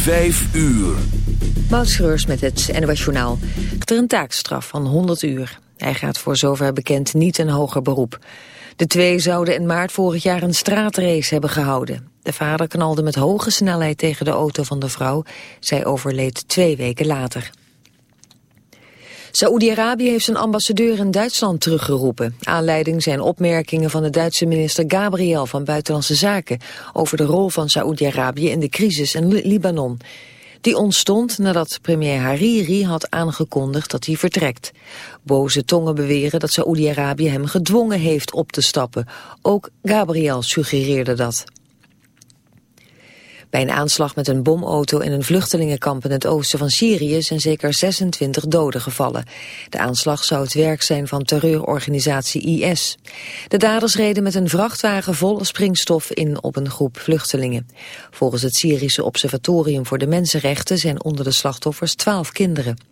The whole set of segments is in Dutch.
Vijf uur. Mautschreurs met het NOS Journaal. Er een taakstraf van 100 uur. Hij gaat voor zover bekend niet een hoger beroep. De twee zouden in maart vorig jaar een straatrace hebben gehouden. De vader knalde met hoge snelheid tegen de auto van de vrouw. Zij overleed twee weken later. Saoedi-Arabië heeft zijn ambassadeur in Duitsland teruggeroepen. Aanleiding zijn opmerkingen van de Duitse minister Gabriel van Buitenlandse Zaken... over de rol van Saoedi-Arabië in de crisis in Libanon. Die ontstond nadat premier Hariri had aangekondigd dat hij vertrekt. Boze tongen beweren dat Saoedi-Arabië hem gedwongen heeft op te stappen. Ook Gabriel suggereerde dat. Bij een aanslag met een bomauto in een vluchtelingenkamp in het oosten van Syrië zijn zeker 26 doden gevallen. De aanslag zou het werk zijn van terreurorganisatie IS. De daders reden met een vrachtwagen vol springstof in op een groep vluchtelingen. Volgens het Syrische Observatorium voor de Mensenrechten zijn onder de slachtoffers 12 kinderen.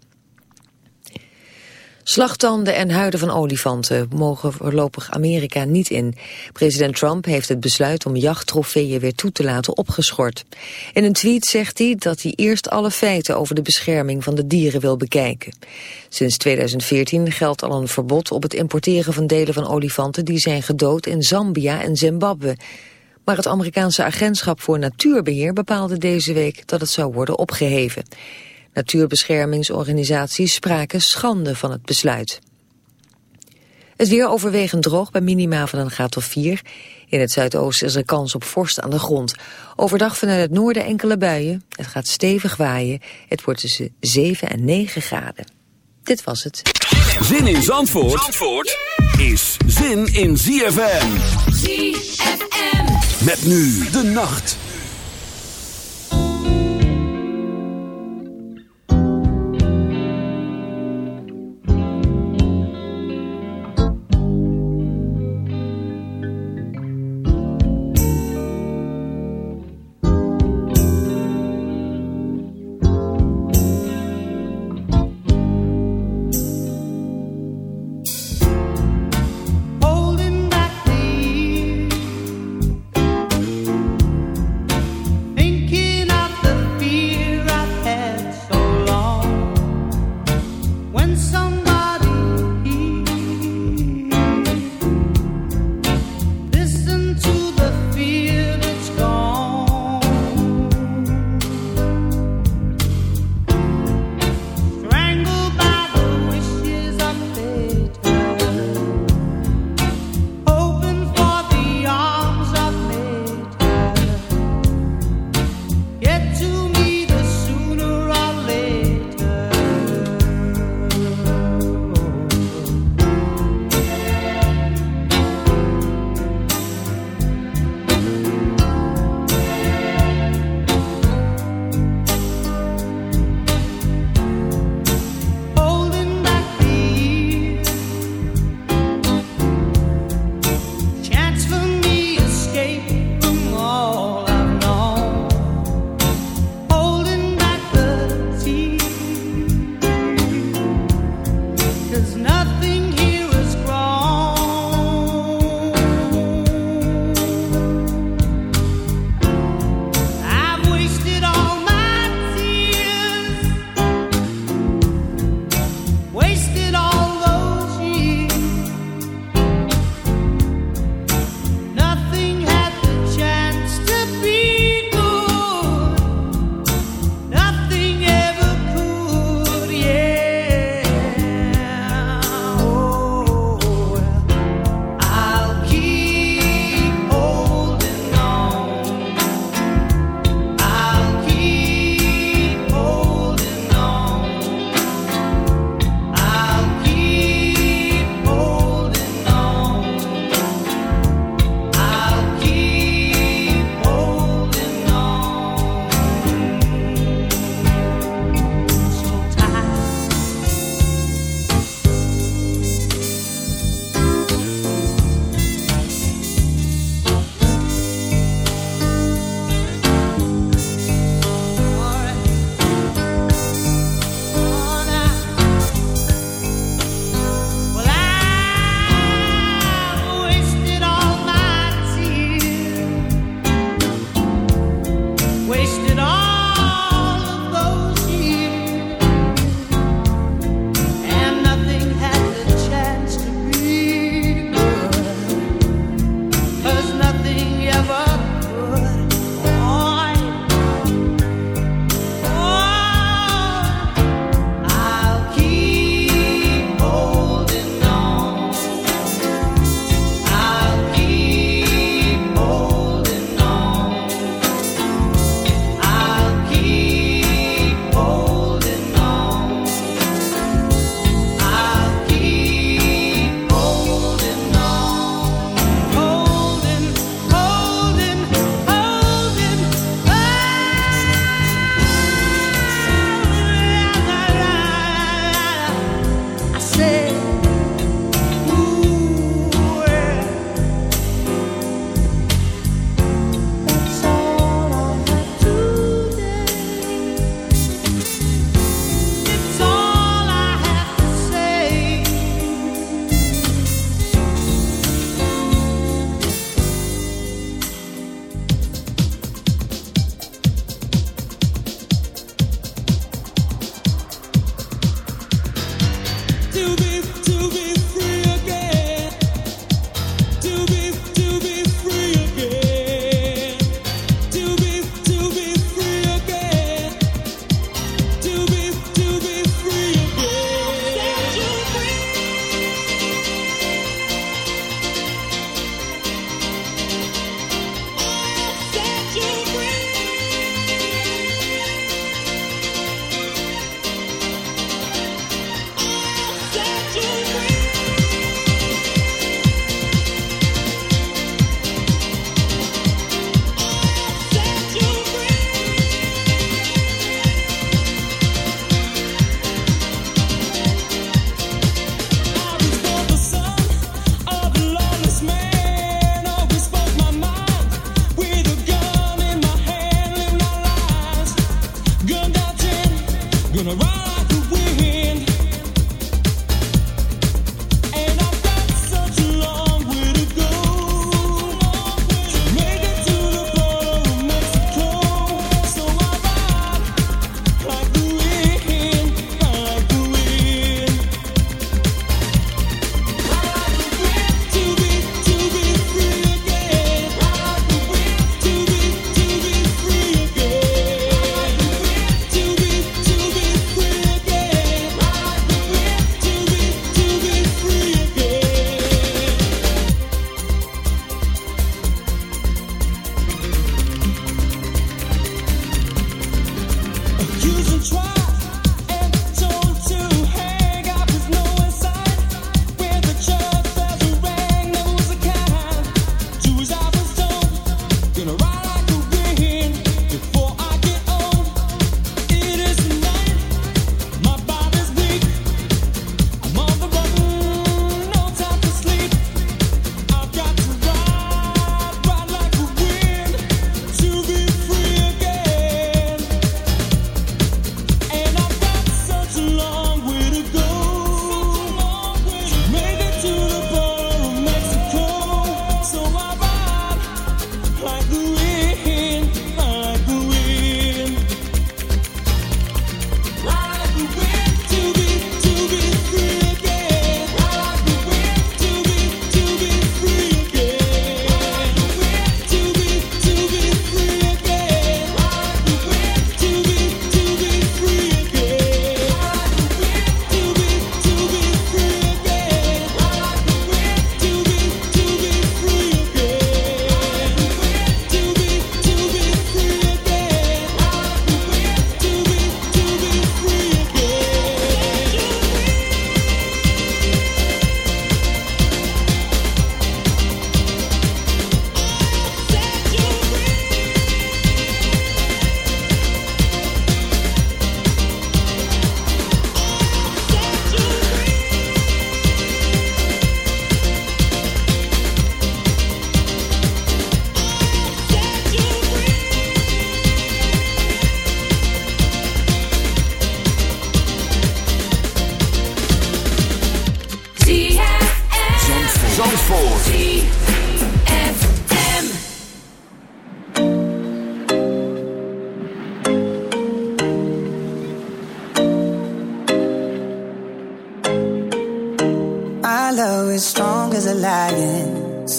Slagtanden en huiden van olifanten mogen voorlopig Amerika niet in. President Trump heeft het besluit om jachttrofeeën weer toe te laten opgeschort. In een tweet zegt hij dat hij eerst alle feiten over de bescherming van de dieren wil bekijken. Sinds 2014 geldt al een verbod op het importeren van delen van olifanten die zijn gedood in Zambia en Zimbabwe. Maar het Amerikaanse agentschap voor natuurbeheer bepaalde deze week dat het zou worden opgeheven. Natuurbeschermingsorganisaties spraken schande van het besluit. Het weer overwegend droog bij minima van een graad of 4. In het zuidoosten is er kans op vorst aan de grond. Overdag vanuit het noorden enkele buien. Het gaat stevig waaien. Het wordt tussen 7 en 9 graden. Dit was het. Zin in Zandvoort, Zandvoort is zin in ZFM. ZFM. Met nu de nacht.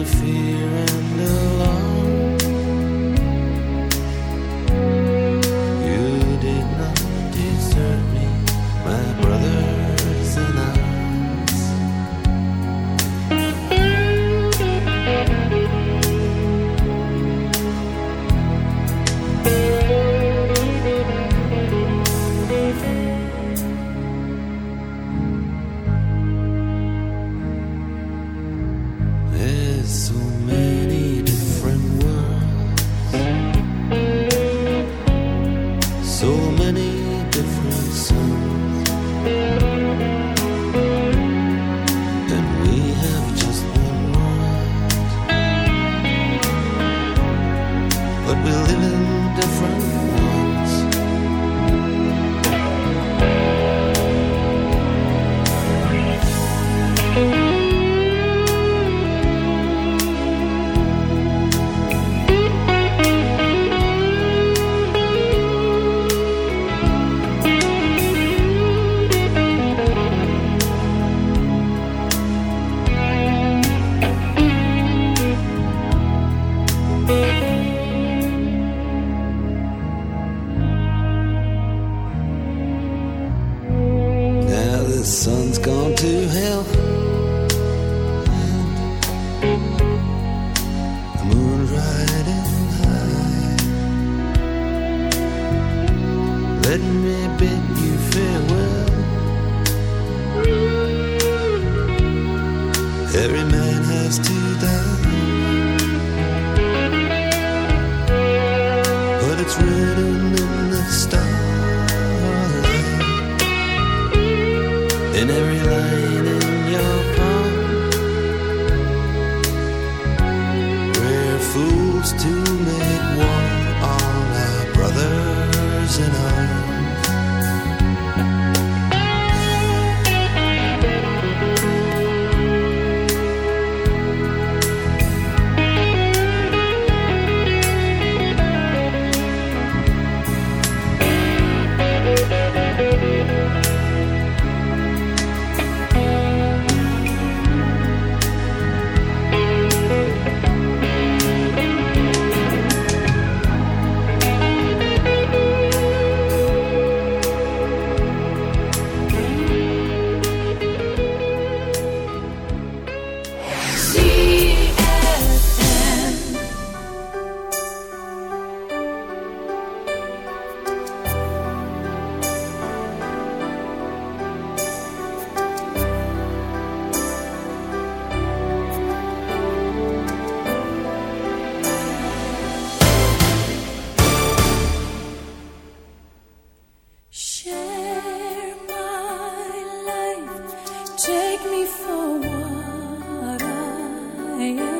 the fear and the love. the sun's gone to hell. I.